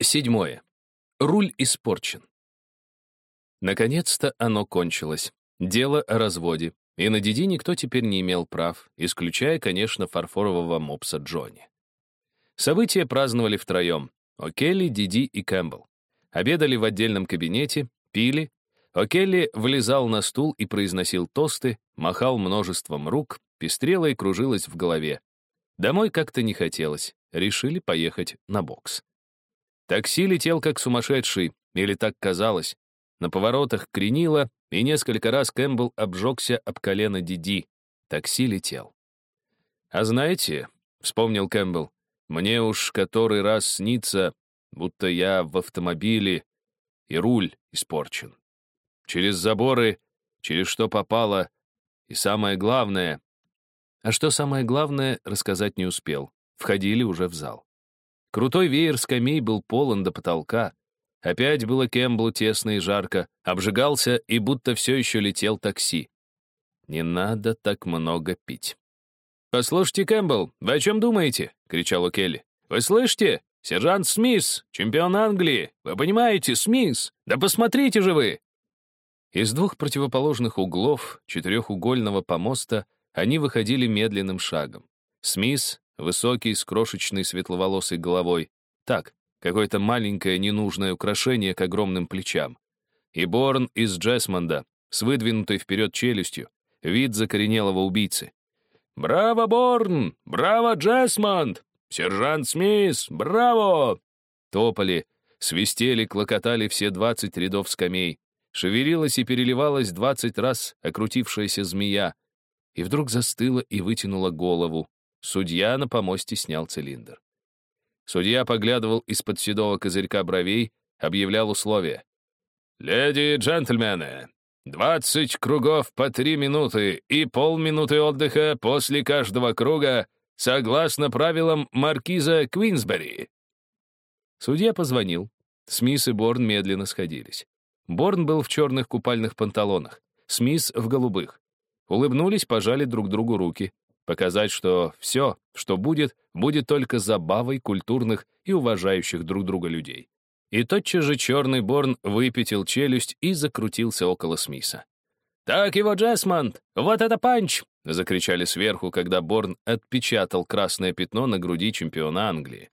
Седьмое. Руль испорчен. Наконец-то оно кончилось. Дело о разводе. И на Диди никто теперь не имел прав, исключая, конечно, фарфорового мопса Джонни. События праздновали втроем. О'Келли, Диди и Кэмпбелл. Обедали в отдельном кабинете, пили. О'Келли влезал на стул и произносил тосты, махал множеством рук, пестрела и кружилась в голове. Домой как-то не хотелось. Решили поехать на бокс. Такси летел как сумасшедший, или так казалось. На поворотах кренило, и несколько раз Кэмпбелл обжегся об колено Диди. Такси летел. «А знаете», — вспомнил Кэмпбелл, «мне уж который раз снится, будто я в автомобиле, и руль испорчен. Через заборы, через что попало, и самое главное...» А что самое главное, рассказать не успел. Входили уже в зал. Крутой веер скамей был полон до потолка. Опять было Кэмблу тесно и жарко, обжигался и будто все еще летел такси. Не надо так много пить. «Послушайте, Кэмпбелл, вы о чем думаете?» — кричал Келли. «Вы слышите? Сержант Смис, чемпион Англии! Вы понимаете, Смис? Да посмотрите же вы!» Из двух противоположных углов четырехугольного помоста они выходили медленным шагом. Смис Высокий, с крошечной светловолосой головой. Так, какое-то маленькое ненужное украшение к огромным плечам. И Борн из Джесмонда, с выдвинутой вперед челюстью, вид закоренелого убийцы. «Браво, Борн! Браво, Джесмонд! Сержант Смис! Браво!» Топали, свистели, клокотали все двадцать рядов скамей. Шевелилась и переливалась двадцать раз окрутившаяся змея. И вдруг застыла и вытянула голову, Судья на помосте снял цилиндр. Судья поглядывал из-под седого козырька бровей, объявлял условия. «Леди и джентльмены, двадцать кругов по три минуты и полминуты отдыха после каждого круга согласно правилам маркиза Квинсбери». Судья позвонил. Смис и Борн медленно сходились. Борн был в черных купальных панталонах, Смис — в голубых. Улыбнулись, пожали друг другу руки. Показать, что все, что будет, будет только забавой культурных и уважающих друг друга людей. И тотчас же черный Борн выпятил челюсть и закрутился около Смиса. «Так его, Джесмонд! Вот это панч!» — закричали сверху, когда Борн отпечатал красное пятно на груди чемпиона Англии.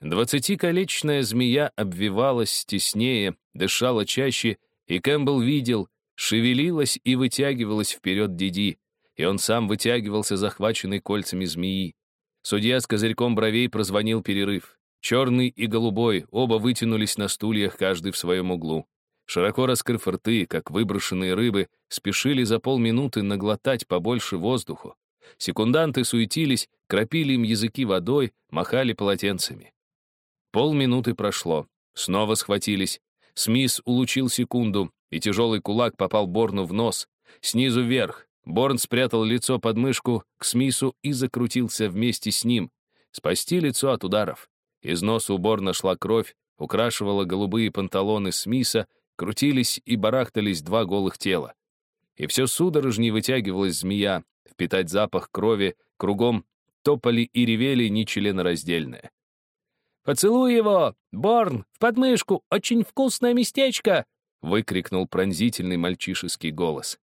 Двадцатиколечная змея обвивалась теснее, дышала чаще, и Кэмпбелл видел, шевелилась и вытягивалась вперед Диди, и он сам вытягивался, захваченный кольцами змеи. Судья с козырьком бровей прозвонил перерыв. Черный и голубой оба вытянулись на стульях, каждый в своем углу. Широко раскрыв рты, как выброшенные рыбы, спешили за полминуты наглотать побольше воздуху. Секунданты суетились, кропили им языки водой, махали полотенцами. Полминуты прошло. Снова схватились. Смис улучил секунду, и тяжелый кулак попал Борну в нос. Снизу вверх, Борн спрятал лицо под мышку к Смису и закрутился вместе с ним. Спасти лицо от ударов. Из носа у Борна шла кровь, украшивала голубые панталоны Смиса, крутились и барахтались два голых тела. И все судорожней вытягивалась змея, впитать запах крови, кругом топали и ревели нечленораздельное. «Поцелуй его! Борн, в подмышку! Очень вкусное местечко!» — выкрикнул пронзительный мальчишеский голос.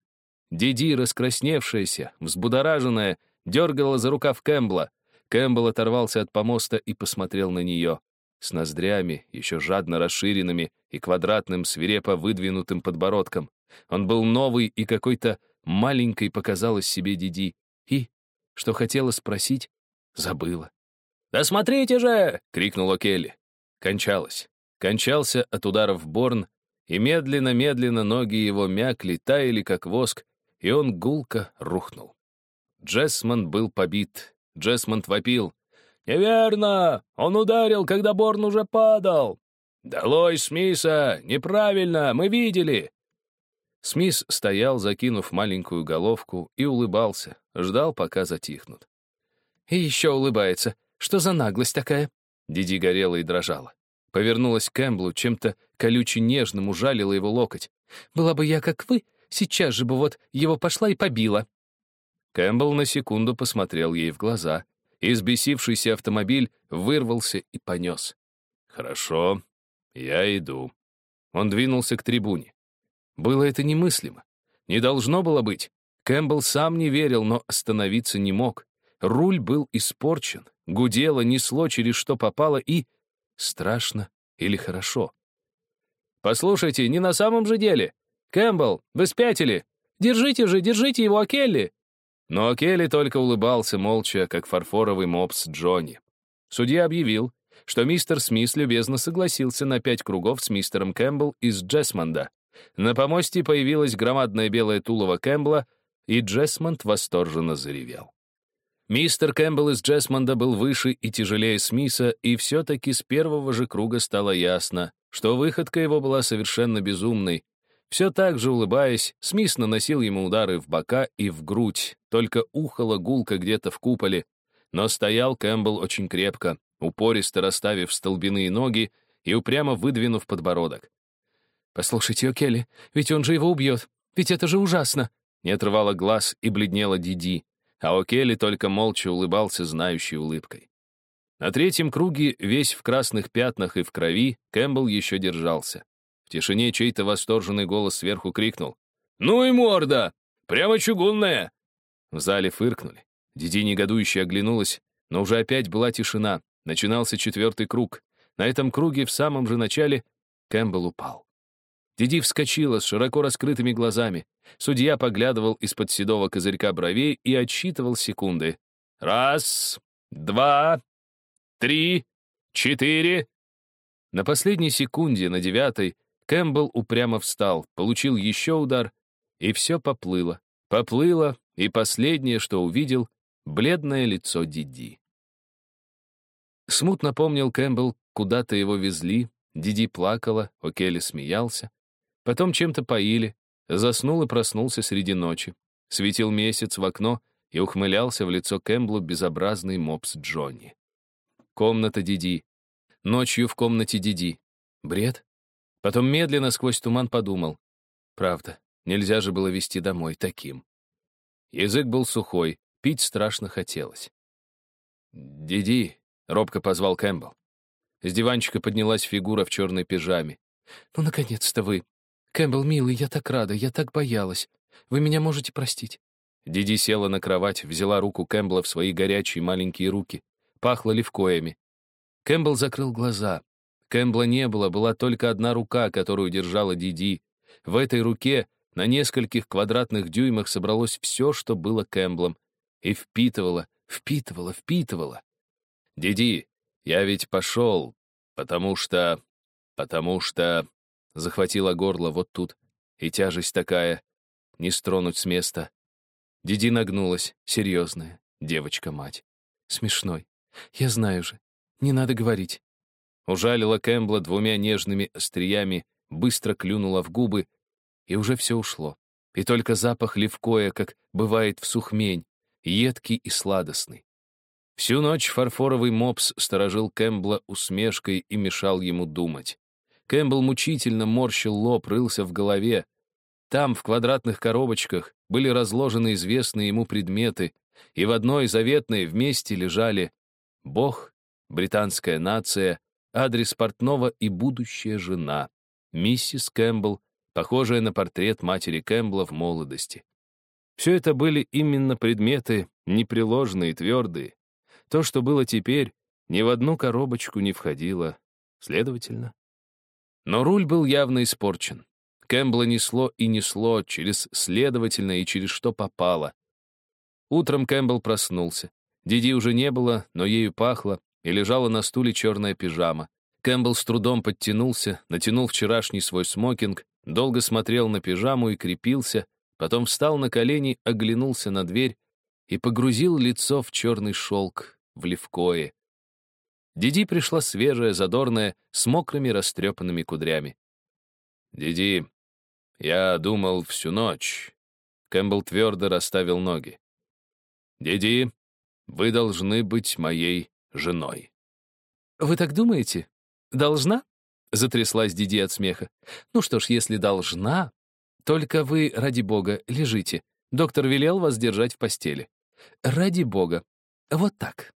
Диди, раскрасневшаяся, взбудораженная, дергала за рукав Кэмпбелла. Кэмпбелл оторвался от помоста и посмотрел на нее. С ноздрями, еще жадно расширенными и квадратным, свирепо выдвинутым подбородком. Он был новый и какой-то маленькой показалось себе Диди. И, что хотела спросить, забыла. «Да смотрите же!» — крикнула Келли. Кончалось. Кончался от ударов Борн, и медленно-медленно ноги его мякли, таяли, как воск, и он гулко рухнул. Джессмонд был побит. Джессмонд вопил. «Неверно! Он ударил, когда Борн уже падал!» «Долой Смиса! Неправильно! Мы видели!» Смис стоял, закинув маленькую головку, и улыбался, ждал, пока затихнут. «И еще улыбается. Что за наглость такая?» Диди горела и дрожала. Повернулась к Кэмблу, чем-то колюче нежным ужалила его локоть. «Была бы я, как вы, Сейчас же бы вот его пошла и побила». Кэмпбелл на секунду посмотрел ей в глаза. Избесившийся автомобиль вырвался и понес. «Хорошо», Я иду. Он двинулся к трибуне. Было это немыслимо. Не должно было быть. Кэмпбелл сам не верил, но остановиться не мог. Руль был испорчен, гудело, несло через что попало и... Страшно или хорошо? «Послушайте, не на самом же деле! Кэмпбелл, вы спятили! Держите же, держите его, Келли!» Но Келли только улыбался молча, как фарфоровый мопс Джонни. Судья объявил, что мистер Смис любезно согласился на пять кругов с мистером Кэмпбелл из Джесмонда. На помосте появилась громадная белая тулова Кэмпбелла, и Джесмонд восторженно заревел. Мистер Кэмпбелл из Джесмонда был выше и тяжелее Смиса, и все-таки с первого же круга стало ясно, что выходка его была совершенно безумной. Все так же улыбаясь, Смис наносил ему удары в бока и в грудь, только ухала гулка где-то в куполе. Но стоял Кэмпбелл очень крепко, упористо расставив столбяные ноги и упрямо выдвинув подбородок. «Послушайте, О'Келли, ведь он же его убьет. Ведь это же ужасно!» Не отрывала глаз и бледнела Диди а О'Келли только молча улыбался знающей улыбкой. На третьем круге, весь в красных пятнах и в крови, Кэмпбелл еще держался. В тишине чей-то восторженный голос сверху крикнул. «Ну и морда! Прямо чугунная!» В зале фыркнули. Диди негодующе оглянулась, но уже опять была тишина. Начинался четвертый круг. На этом круге в самом же начале Кэмпбелл упал. Диди вскочила с широко раскрытыми глазами. Судья поглядывал из-под седого козырька бровей и отсчитывал секунды. «Раз, два, три, четыре». На последней секунде, на девятой, Кэмпбелл упрямо встал, получил еще удар, и все поплыло. Поплыло, и последнее, что увидел, бледное лицо Диди. Смутно помнил Кэмпбелл, куда-то его везли, Диди плакала, О'Келли смеялся. Потом чем-то поили. Заснул и проснулся среди ночи. Светил месяц в окно и ухмылялся в лицо Кэмблу безобразный мопс Джонни. Комната Диди. Ночью в комнате Диди. Бред? Потом медленно сквозь туман подумал. Правда, нельзя же было вести домой таким. Язык был сухой, пить страшно хотелось. «Диди», — робко позвал Кэмпбелл. С диванчика поднялась фигура в черной пижаме. «Ну, наконец-то вы!» «Кэмпбелл, милый, я так рада, я так боялась. Вы меня можете простить?» Диди села на кровать, взяла руку Кэмпбелла в свои горячие маленькие руки. Пахло левкоями. Кэмпбелл закрыл глаза. Кэмпбелла не было, была только одна рука, которую держала Диди. В этой руке на нескольких квадратных дюймах собралось все, что было Кэмпбеллом. И впитывало, впитывало, впитывало. «Диди, я ведь пошел, потому что... потому что...» Захватила горло вот тут. И тяжесть такая. Не стронуть с места. Диди нагнулась, серьезная, девочка-мать. Смешной. Я знаю же. Не надо говорить. Ужалила Кэмпбелла двумя нежными остриями, быстро клюнула в губы, и уже все ушло. И только запах левкоя, как бывает в сухмень, едкий и сладостный. Всю ночь фарфоровый мопс сторожил Кэмпбелла усмешкой и мешал ему думать. Кэмпбелл мучительно морщил лоб, рылся в голове. Там, в квадратных коробочках, были разложены известные ему предметы, и в одной заветной вместе лежали Бог, британская нация, адрес портного и будущая жена, миссис Кэмпбелл, похожая на портрет матери Кэмпбелла в молодости. Все это были именно предметы, непреложные, твердые. То, что было теперь, ни в одну коробочку не входило. Следовательно, но руль был явно испорчен. Кэмпбелла несло и несло через следовательно и через что попало. Утром Кэмпбелл проснулся. Диди уже не было, но ею пахло, и лежала на стуле черная пижама. Кэмпбелл с трудом подтянулся, натянул вчерашний свой смокинг, долго смотрел на пижаму и крепился, потом встал на колени, оглянулся на дверь и погрузил лицо в черный шелк, в левкое. Диди пришла свежая, задорная, с мокрыми растрепанными кудрями. «Диди, я думал всю ночь». Кэмпбелл твердо расставил ноги. «Диди, вы должны быть моей женой». «Вы так думаете? Должна?» Затряслась Диди от смеха. «Ну что ж, если должна, только вы, ради бога, лежите. Доктор велел вас держать в постели. Ради бога. Вот так».